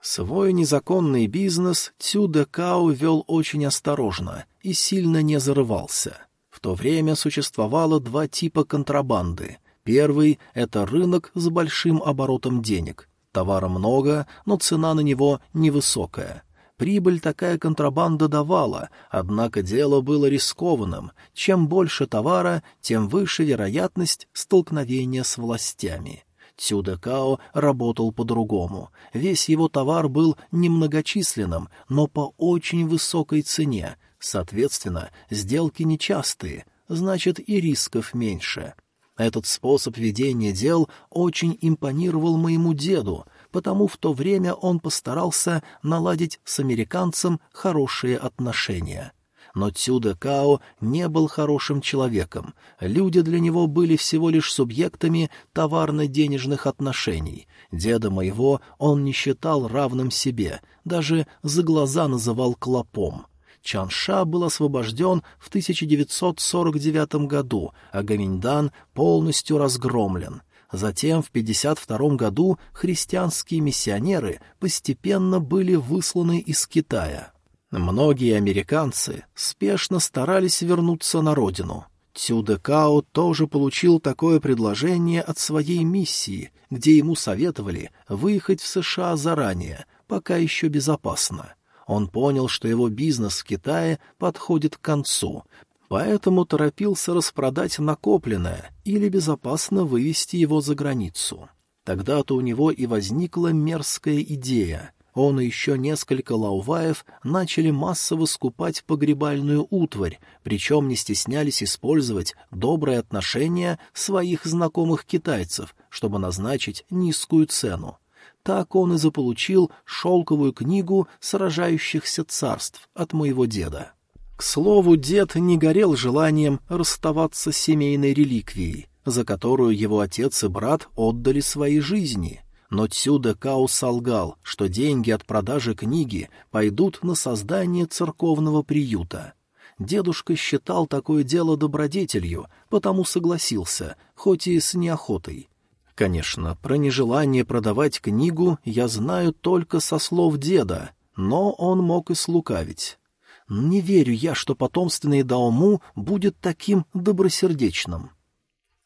Свой незаконный бизнес Цюде Као вел очень осторожно и сильно не зарывался. В то время существовало два типа контрабанды. Первый — это рынок с большим оборотом денег. Товара много, но цена на него невысокая. Прибыль такая контрабанда давала, однако дело было рискованным. Чем больше товара, тем выше вероятность столкновения с властями. Цюдекао работал по-другому. Весь его товар был немногочисленным, но по очень высокой цене. Соответственно, сделки нечастые, значит и рисков меньше. Этот способ ведения дел очень импонировал моему деду, потому в то время он постарался наладить с американцем хорошие отношения. Но Цюде Као не был хорошим человеком. Люди для него были всего лишь субъектами товарно-денежных отношений. Деда моего он не считал равным себе, даже за глаза называл клопом. Чанша был освобожден в 1949 году, а Гаминьдан полностью разгромлен. Затем в 52 году христианские миссионеры постепенно были высланы из Китая. Многие американцы спешно старались вернуться на родину. Цюдекао тоже получил такое предложение от своей миссии, где ему советовали выехать в США заранее, пока еще безопасно. Он понял, что его бизнес в Китае подходит к концу, поэтому торопился распродать накопленное или безопасно вывести его за границу. Тогда-то у него и возникла мерзкая идея он и еще несколько лауваев начали массово скупать погребальную утварь, причем не стеснялись использовать доброе отношение своих знакомых китайцев, чтобы назначить низкую цену. Так он и заполучил шелковую книгу сражающихся царств от моего деда. К слову, дед не горел желанием расставаться с семейной реликвией, за которую его отец и брат отдали свои жизни — но Цюда Као солгал, что деньги от продажи книги пойдут на создание церковного приюта. Дедушка считал такое дело добродетелью, потому согласился, хоть и с неохотой. Конечно, про нежелание продавать книгу я знаю только со слов деда, но он мог и слукавить. Не верю я, что потомственный Даому будет таким добросердечным.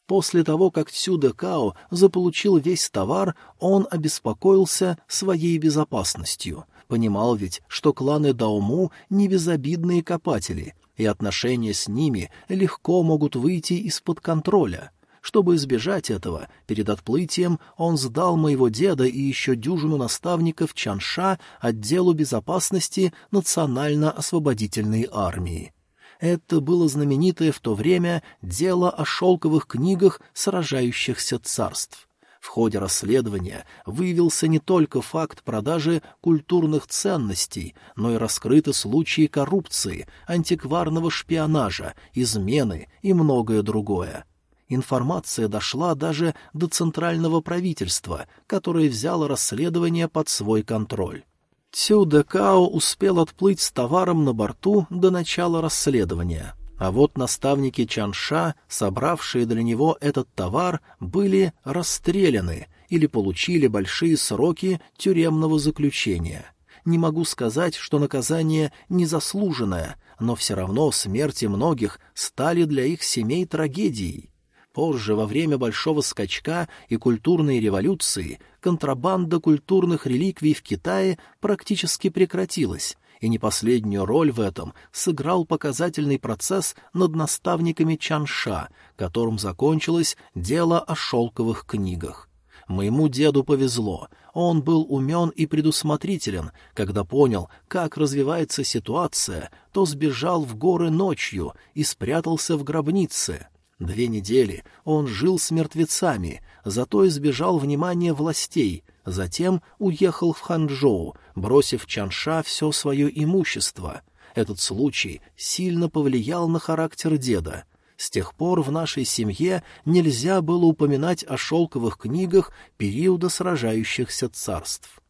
После того, как Цюде Као заполучил весь товар, он обеспокоился своей безопасностью. Понимал ведь, что кланы Дауму — не безобидные копатели, и отношения с ними легко могут выйти из-под контроля. Чтобы избежать этого, перед отплытием он сдал моего деда и еще дюжину наставников Чанша отделу безопасности Национально-освободительной армии. Это было знаменитое в то время дело о шелковых книгах сражающихся царств. В ходе расследования выявился не только факт продажи культурных ценностей, но и раскрыты случаи коррупции, антикварного шпионажа, измены и многое другое. Информация дошла даже до центрального правительства, которое взяло расследование под свой контроль. Цю Декао успел отплыть с товаром на борту до начала расследования — а вот наставники Чанша, собравшие для него этот товар, были расстреляны или получили большие сроки тюремного заключения. Не могу сказать, что наказание незаслуженное, но все равно смерти многих стали для их семей трагедией. Позже, во время Большого скачка и культурной революции, контрабанда культурных реликвий в Китае практически прекратилась, и не последнюю роль в этом сыграл показательный процесс над наставниками Чанша, которым закончилось дело о шелковых книгах. Моему деду повезло, он был умен и предусмотрителен, когда понял, как развивается ситуация, то сбежал в горы ночью и спрятался в гробнице. Две недели он жил с мертвецами, зато избежал внимания властей, затем уехал в Ханчжоу, бросив Чанша все свое имущество. Этот случай сильно повлиял на характер деда. С тех пор в нашей семье нельзя было упоминать о шелковых книгах периода сражающихся царств.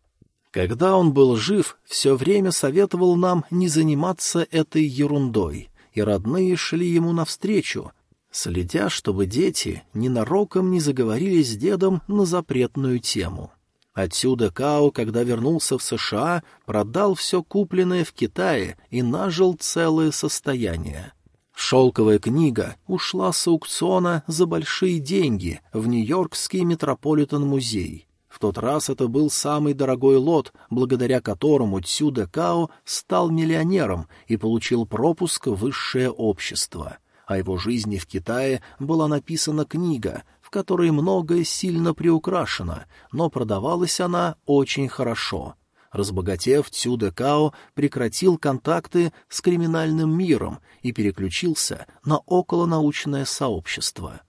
Когда он был жив, все время советовал нам не заниматься этой ерундой, и родные шли ему навстречу — следя, чтобы дети ненароком не заговорили с дедом на запретную тему. Отсюда Као, когда вернулся в США, продал все купленное в Китае и нажил целое состояние. Шелковая книга ушла с аукциона за большие деньги в Нью-Йоркский Метрополитен-музей. В тот раз это был самый дорогой лот, благодаря которому Цюда Као стал миллионером и получил пропуск в высшее общество — о его жизни в Китае была написана книга, в которой многое сильно приукрашено, но продавалась она очень хорошо. Разбогатев, Цю Као прекратил контакты с криминальным миром и переключился на околонаучное сообщество.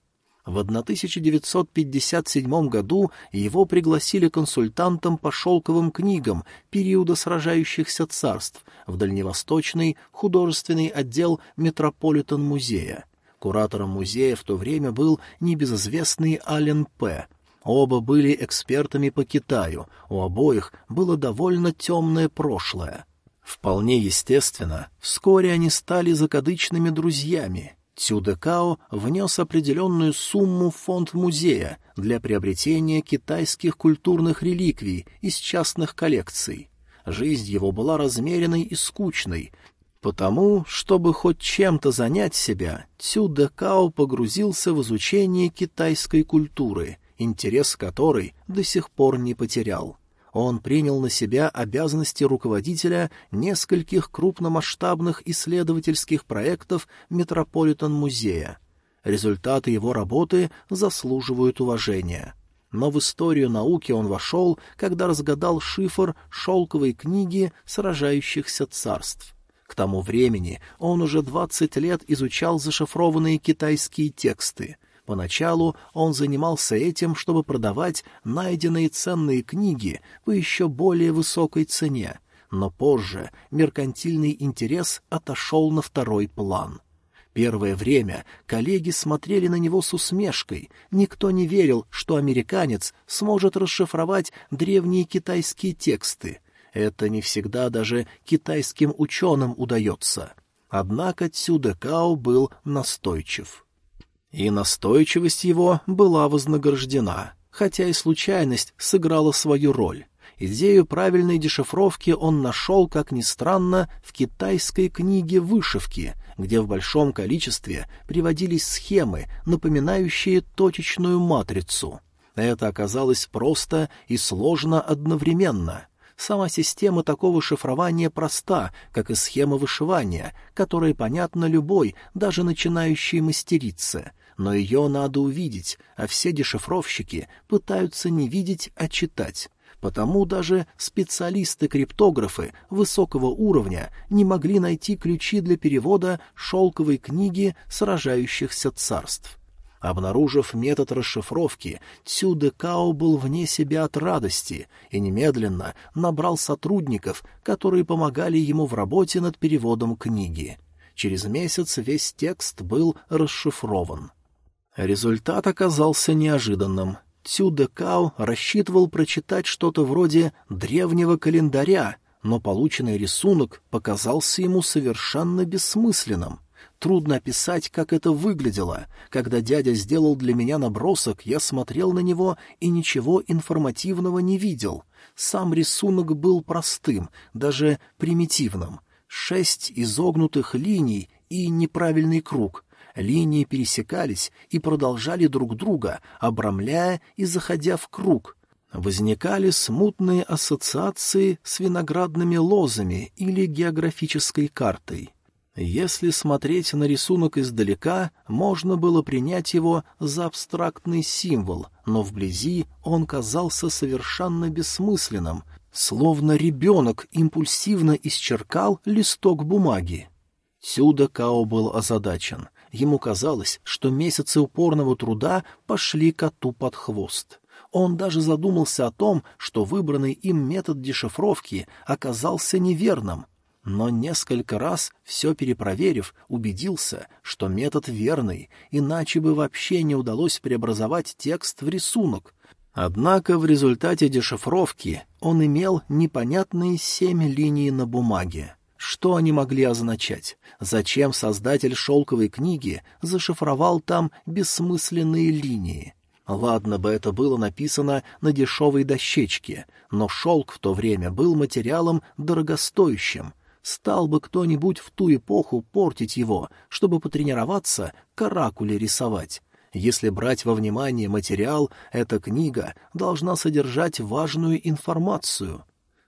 В 1957 году его пригласили консультантом по шелковым книгам периода сражающихся царств в Дальневосточный художественный отдел Метрополитен-музея. Куратором музея в то время был небезызвестный Ален П., Оба были экспертами по Китаю, у обоих было довольно темное прошлое. Вполне естественно, вскоре они стали закадычными друзьями, Цюдекао внес определенную сумму в фонд музея для приобретения китайских культурных реликвий из частных коллекций. Жизнь его была размеренной и скучной, потому, чтобы хоть чем-то занять себя, Цюдекао погрузился в изучение китайской культуры, интерес которой до сих пор не потерял он принял на себя обязанности руководителя нескольких крупномасштабных исследовательских проектов Метрополитен-музея. Результаты его работы заслуживают уважения. Но в историю науки он вошел, когда разгадал шифр шелковой книги сражающихся царств. К тому времени он уже двадцать лет изучал зашифрованные китайские тексты — Поначалу он занимался этим, чтобы продавать найденные ценные книги по еще более высокой цене, но позже меркантильный интерес отошел на второй план. Первое время коллеги смотрели на него с усмешкой, никто не верил, что американец сможет расшифровать древние китайские тексты. Это не всегда даже китайским ученым удается. Однако Цюдекао был настойчив. И настойчивость его была вознаграждена, хотя и случайность сыграла свою роль. Идею правильной дешифровки он нашел, как ни странно, в китайской книге вышивки, где в большом количестве приводились схемы, напоминающие точечную матрицу. Это оказалось просто и сложно одновременно. Сама система такого шифрования проста, как и схема вышивания, которая понятна любой, даже начинающей мастерице — но ее надо увидеть, а все дешифровщики пытаются не видеть, а читать. Потому даже специалисты-криптографы высокого уровня не могли найти ключи для перевода шелковой книги сражающихся царств. Обнаружив метод расшифровки, Цю Као был вне себя от радости и немедленно набрал сотрудников, которые помогали ему в работе над переводом книги. Через месяц весь текст был расшифрован. Результат оказался неожиданным. Цю Као рассчитывал прочитать что-то вроде древнего календаря, но полученный рисунок показался ему совершенно бессмысленным. Трудно описать, как это выглядело. Когда дядя сделал для меня набросок, я смотрел на него и ничего информативного не видел. Сам рисунок был простым, даже примитивным. Шесть изогнутых линий и неправильный круг. Линии пересекались и продолжали друг друга, обрамляя и заходя в круг — возникали смутные ассоциации с виноградными лозами или географической картой. Если смотреть на рисунок издалека, можно было принять его за абстрактный символ, но вблизи он казался совершенно бессмысленным, словно ребенок импульсивно исчеркал листок бумаги. Сюда Као был озадачен. Ему казалось, что месяцы упорного труда пошли коту под хвост. Он даже задумался о том, что выбранный им метод дешифровки оказался неверным, но несколько раз, все перепроверив, убедился, что метод верный, иначе бы вообще не удалось преобразовать текст в рисунок. Однако в результате дешифровки он имел непонятные семь линий на бумаге. Что они могли означать? Зачем создатель шелковой книги зашифровал там бессмысленные линии? Ладно бы это было написано на дешевой дощечке, но шелк в то время был материалом дорогостоящим — Стал бы кто-нибудь в ту эпоху портить его, чтобы потренироваться каракули рисовать. Если брать во внимание материал, эта книга должна содержать важную информацию.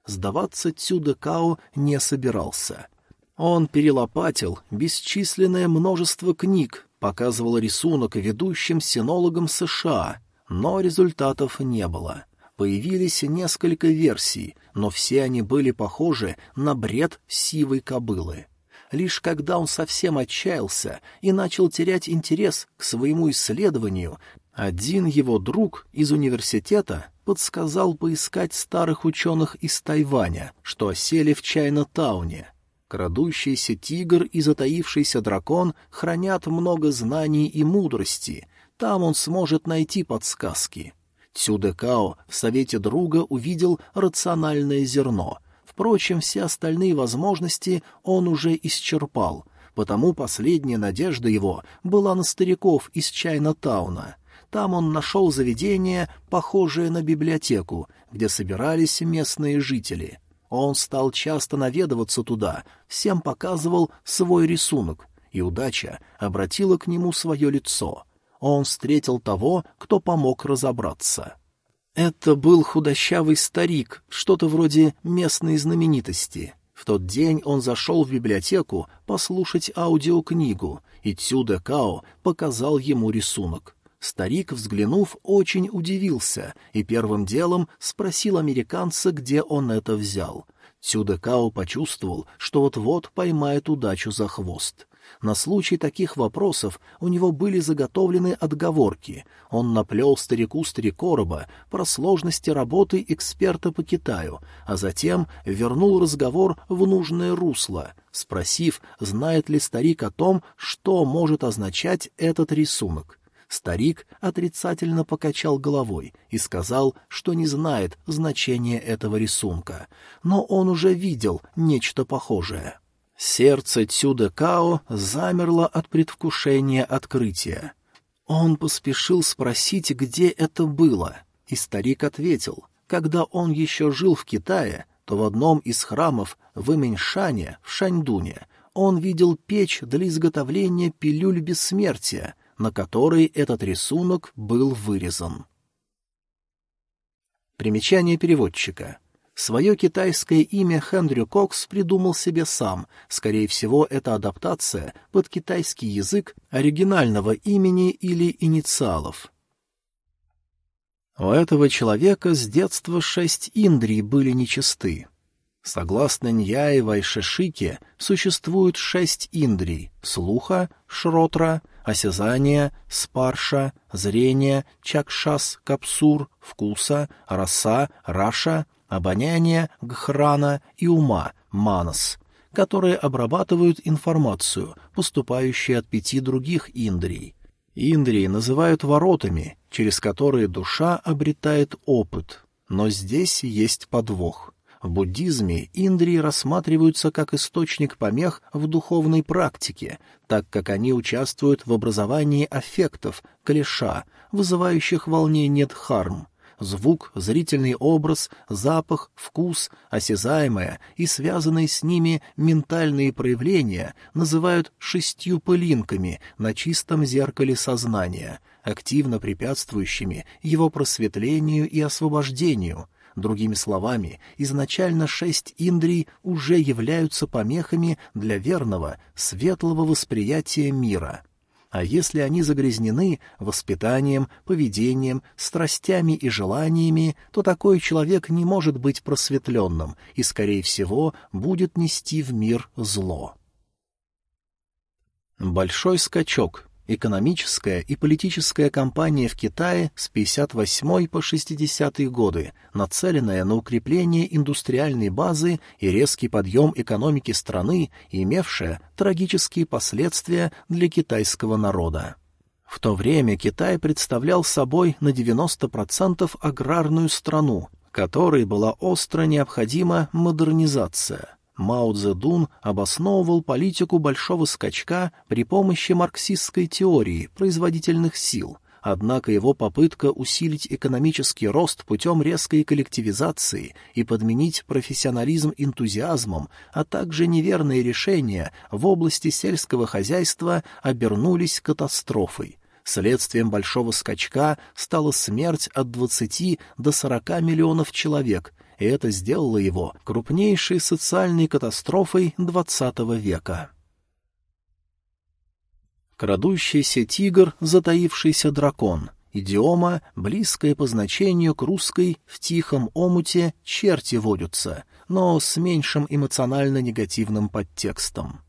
Сдаваться Цюдекао не собирался. Он перелопатил бесчисленное множество книг, показывал рисунок ведущим синологам США, но результатов не было появились несколько версий, но все они были похожи на бред сивой кобылы. Лишь когда он совсем отчаялся и начал терять интерес к своему исследованию, один его друг из университета подсказал поискать старых ученых из Тайваня, что осели в Чайна-тауне. Крадущийся тигр и затаившийся дракон хранят много знаний и мудрости, там он сможет найти подсказки. Цюдекао в совете друга увидел рациональное зерно. Впрочем, все остальные возможности он уже исчерпал, потому последняя надежда его была на стариков из Чайна-тауна. Там он нашел заведение, похожее на библиотеку, где собирались местные жители. Он стал часто наведываться туда, всем показывал свой рисунок, и удача обратила к нему свое лицо — он встретил того, кто помог разобраться. Это был худощавый старик, что-то вроде местной знаменитости. В тот день он зашел в библиотеку послушать аудиокнигу, и Цюде Као показал ему рисунок. Старик, взглянув, очень удивился и первым делом спросил американца, где он это взял. Цюде Као почувствовал, что вот-вот поймает удачу за хвост. На случай таких вопросов у него были заготовлены отговорки. Он наплел старику Старикороба про сложности работы эксперта по Китаю, а затем вернул разговор в нужное русло, спросив, знает ли старик о том, что может означать этот рисунок. Старик отрицательно покачал головой и сказал, что не знает значения этого рисунка, но он уже видел нечто похожее. Сердце Цюда Као замерло от предвкушения открытия. Он поспешил спросить, где это было, и старик ответил, когда он еще жил в Китае, то в одном из храмов в Именьшане, в Шаньдуне, он видел печь для изготовления пилюль бессмертия, на которой этот рисунок был вырезан. Примечание переводчика — Свое китайское имя Хендрю Кокс придумал себе сам. Скорее всего, это адаптация под китайский язык оригинального имени или инициалов. У этого человека с детства шесть индрий были нечисты. Согласно Ньяе Вайшешике, существует шесть индрий — слуха, шротра, осязания, спарша, зрения, чакшас, капсур, вкуса, раса, раша, обоняния, гхрана и ума, манас, которые обрабатывают информацию, поступающую от пяти других индрий. Индрии называют воротами, через которые душа обретает опыт. Но здесь есть подвох. В буддизме индрии рассматриваются как источник помех в духовной практике, так как они участвуют в образовании аффектов, клеша, вызывающих волнение дхарм. Звук, зрительный образ, запах, вкус, осязаемое и связанные с ними ментальные проявления называют шестью пылинками на чистом зеркале сознания, активно препятствующими его просветлению и освобождению — Другими словами, изначально шесть индрий уже являются помехами для верного, светлого восприятия мира. А если они загрязнены воспитанием, поведением, страстями и желаниями, то такой человек не может быть просветленным и, скорее всего, будет нести в мир зло. Большой скачок Экономическая и политическая кампания в Китае с 58 по 60 годы, нацеленная на укрепление индустриальной базы и резкий подъем экономики страны, имевшая трагические последствия для китайского народа. В то время Китай представлял собой на 90% аграрную страну, которой была остро необходима модернизация. Мао Цзэдун обосновывал политику большого скачка при помощи марксистской теории производительных сил, однако его попытка усилить экономический рост путем резкой коллективизации и подменить профессионализм энтузиазмом, а также неверные решения в области сельского хозяйства обернулись катастрофой. Следствием большого скачка стала смерть от 20 до 40 миллионов человек, и это сделало его крупнейшей социальной катастрофой XX века. Крадущийся тигр, затаившийся дракон. Идиома, близкая по значению к русской «в тихом омуте черти водятся», но с меньшим эмоционально-негативным подтекстом.